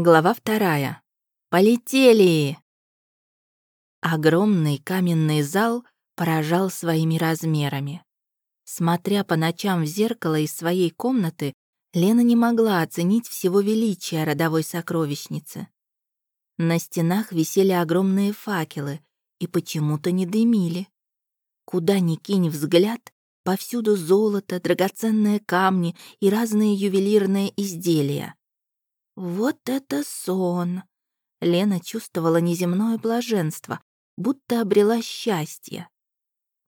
Глава вторая. Полетели! Огромный каменный зал поражал своими размерами. Смотря по ночам в зеркало из своей комнаты, Лена не могла оценить всего величия родовой сокровищницы. На стенах висели огромные факелы и почему-то не дымили. Куда ни кинь взгляд, повсюду золото, драгоценные камни и разные ювелирные изделия. Вот это сон! Лена чувствовала неземное блаженство, будто обрела счастье.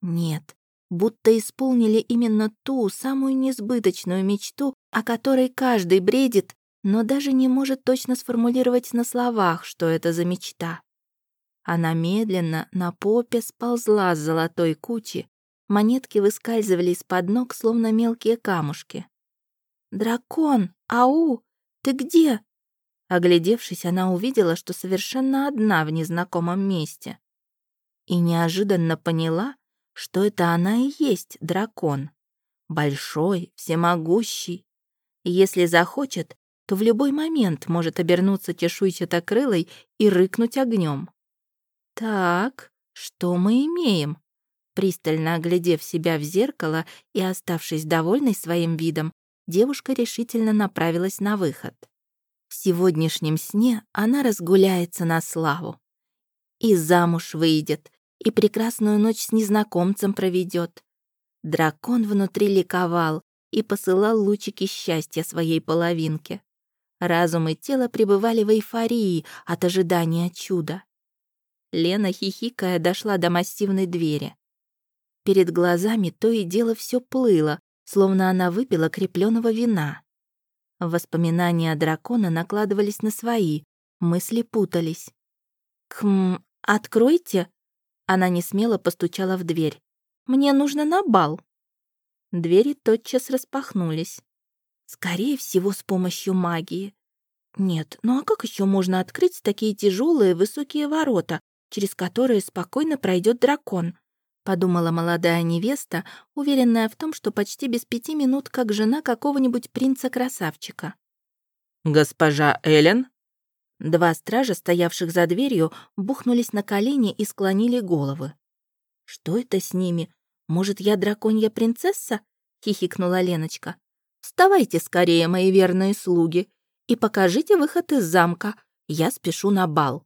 Нет, будто исполнили именно ту самую несбыточную мечту, о которой каждый бредит, но даже не может точно сформулировать на словах, что это за мечта. Она медленно на попе сползла с золотой кучи, монетки выскальзывали из-под ног, словно мелкие камушки. «Дракон! Ау! «Ты где?» Оглядевшись, она увидела, что совершенно одна в незнакомом месте. И неожиданно поняла, что это она и есть дракон. Большой, всемогущий. Если захочет, то в любой момент может обернуться чешуйчато-крылой и рыкнуть огнем. «Так, что мы имеем?» Пристально оглядев себя в зеркало и оставшись довольной своим видом, девушка решительно направилась на выход. В сегодняшнем сне она разгуляется на славу. И замуж выйдет, и прекрасную ночь с незнакомцем проведет. Дракон внутри ликовал и посылал лучики счастья своей половинке. Разум и тело пребывали в эйфории от ожидания чуда. Лена, хихикая, дошла до массивной двери. Перед глазами то и дело все плыло, словно она выпила крепленного вина. Воспоминания дракона накладывались на свои, мысли путались. «Кхм, откройте!» Она не смело постучала в дверь. «Мне нужно на бал!» Двери тотчас распахнулись. Скорее всего, с помощью магии. Нет, ну а как еще можно открыть такие тяжелые высокие ворота, через которые спокойно пройдет дракон? Подумала молодая невеста, уверенная в том, что почти без пяти минут как жена какого-нибудь принца-красавчика. «Госпожа Эллен?» Два стража, стоявших за дверью, бухнулись на колени и склонили головы. «Что это с ними? Может, я драконья принцесса?» — хихикнула Леночка. «Вставайте скорее, мои верные слуги, и покажите выход из замка. Я спешу на бал».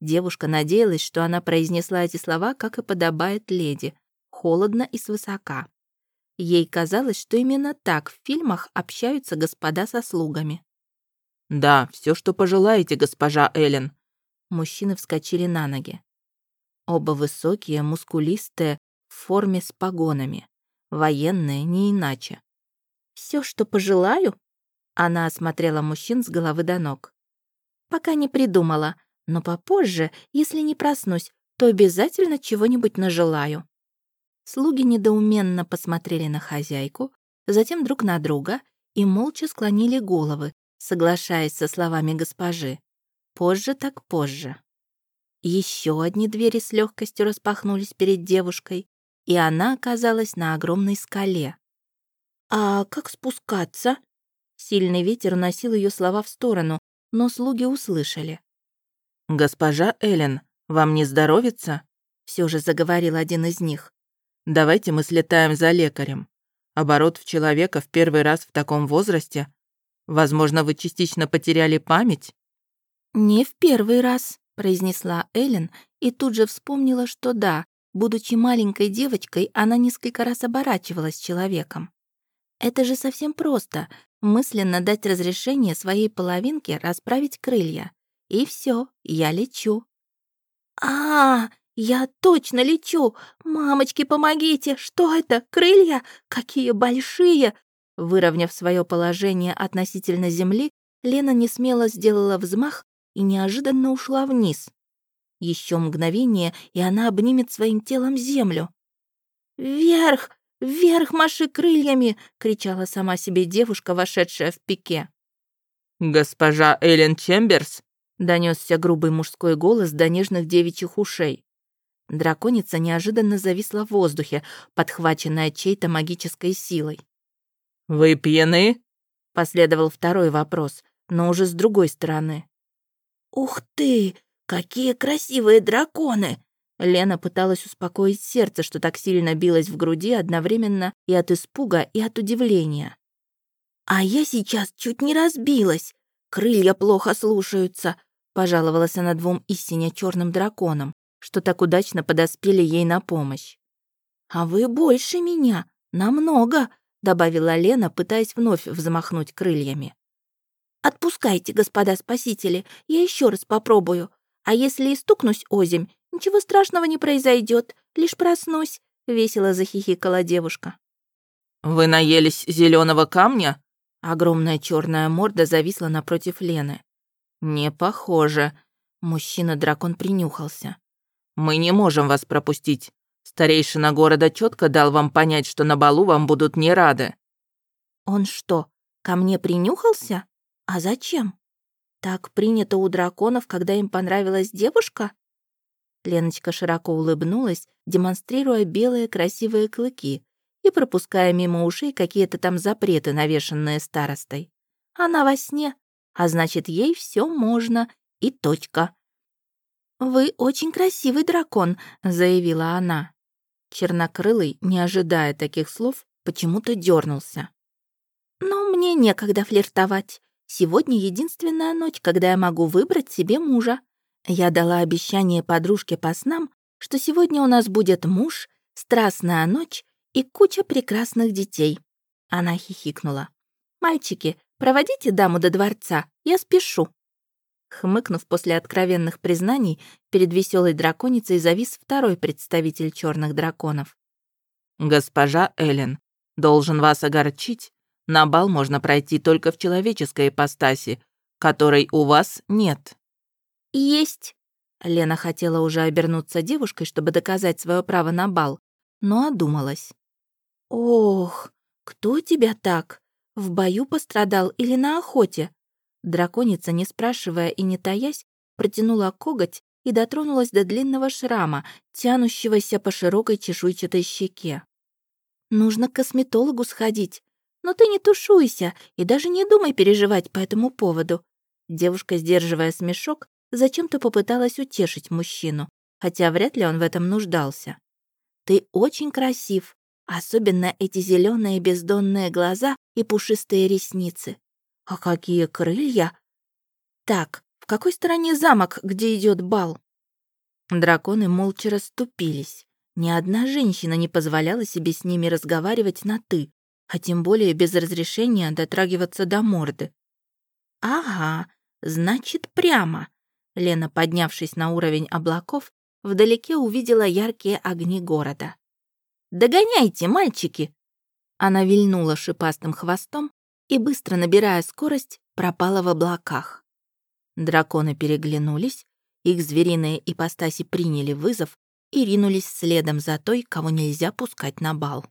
Девушка надеялась, что она произнесла эти слова, как и подобает леди, холодно и свысока. Ей казалось, что именно так в фильмах общаются господа со слугами. «Да, все, что пожелаете, госпожа Эллен». Мужчины вскочили на ноги. Оба высокие, мускулистые, в форме с погонами. Военные, не иначе. Все, что пожелаю?» Она осмотрела мужчин с головы до ног. «Пока не придумала. Но попозже, если не проснусь, то обязательно чего-нибудь нажелаю». Слуги недоуменно посмотрели на хозяйку, затем друг на друга и молча склонили головы, соглашаясь со словами госпожи. Позже так позже. Еще одни двери с легкостью распахнулись перед девушкой, и она оказалась на огромной скале. «А как спускаться?» Сильный ветер уносил ее слова в сторону, но слуги услышали. «Госпожа Эллен, вам не здоровится?» Все же заговорил один из них. «Давайте мы слетаем за лекарем. Оборот в человека в первый раз в таком возрасте. Возможно, вы частично потеряли память?» «Не в первый раз», — произнесла Эллен и тут же вспомнила, что да, будучи маленькой девочкой, она несколько раз оборачивалась человеком. Это же совсем просто — мысленно дать разрешение своей половинке расправить крылья. И все, я лечу. А, я точно лечу! Мамочки, помогите! Что это? Крылья? Какие большие! Выровняв свое положение относительно земли, Лена несмело сделала взмах и неожиданно ушла вниз. Еще мгновение, и она обнимет своим телом землю. «Вверх! Вверх маши крыльями!» — кричала сама себе девушка, вошедшая в пике. «Госпожа Эллен Чемберс?» Донесся грубый мужской голос до нежных девичьих ушей. Драконица неожиданно зависла в воздухе, подхваченная чьей-то магической силой. «Вы пьяны?» Последовал второй вопрос, но уже с другой стороны. «Ух ты! Какие красивые драконы!» Лена пыталась успокоить сердце, что так сильно билось в груди одновременно и от испуга, и от удивления. «А я сейчас чуть не разбилась. Крылья плохо слушаются», — пожаловалась она двум истине черным драконам, что так удачно подоспели ей на помощь. «А вы больше меня, намного», — добавила Лена, пытаясь вновь взмахнуть крыльями. «Отпускайте, господа спасители, я еще раз попробую. А если и стукнусь озимь, Ничего страшного не произойдет, лишь проснусь», — весело захихикала девушка. «Вы наелись зеленого камня?» Огромная черная морда зависла напротив Лены. «Не похоже». Мужчина-дракон принюхался. «Мы не можем вас пропустить. Старейшина города четко дал вам понять, что на балу вам будут не рады». «Он что, ко мне принюхался? А зачем? Так принято у драконов, когда им понравилась девушка?» Леночка широко улыбнулась, демонстрируя белые красивые клыки и пропуская мимо ушей какие-то там запреты, навешанные старостой. Она во сне, а значит, ей все можно, и точка. «Вы очень красивый дракон», — заявила она. Чернокрылый, не ожидая таких слов, почему-то дернулся. «Но мне некогда флиртовать. Сегодня единственная ночь, когда я могу выбрать себе мужа. Я дала обещание подружке по снам, что сегодня у нас будет муж, страстная ночь и куча прекрасных детей. Она хихикнула. «Мальчики, проводите даму до дворца, я спешу». Хмыкнув после откровенных признаний, перед веселой драконицей завис второй представитель черных драконов. «Госпожа Эллен, должен вас огорчить. На бал можно пройти только в человеческой ипостаси, которой у вас нет». «Есть!» Лена хотела уже обернуться девушкой, чтобы доказать свое право на бал, но одумалась. «Ох, кто тебя так? В бою пострадал или на охоте?» Драконица, не спрашивая и не таясь, протянула коготь и дотронулась до длинного шрама, тянущегося по широкой чешуйчатой щеке. «Нужно к косметологу сходить. Но ты не тушуйся и даже не думай переживать по этому поводу». Девушка, сдерживая смешок, зачем-то попыталась утешить мужчину, хотя вряд ли он в этом нуждался. «Ты очень красив, особенно эти зеленые бездонные глаза и пушистые ресницы. А какие крылья!» «Так, в какой стороне замок, где идет бал?» Драконы молча расступились. Ни одна женщина не позволяла себе с ними разговаривать на «ты», а тем более без разрешения дотрагиваться до морды. «Ага, значит, прямо», Лена, поднявшись на уровень облаков, вдалеке увидела яркие огни города. «Догоняйте, мальчики!» Она вильнула шипастым хвостом и, быстро набирая скорость, пропала в облаках. Драконы переглянулись, их звериные ипостаси приняли вызов и ринулись следом за той, кого нельзя пускать на бал.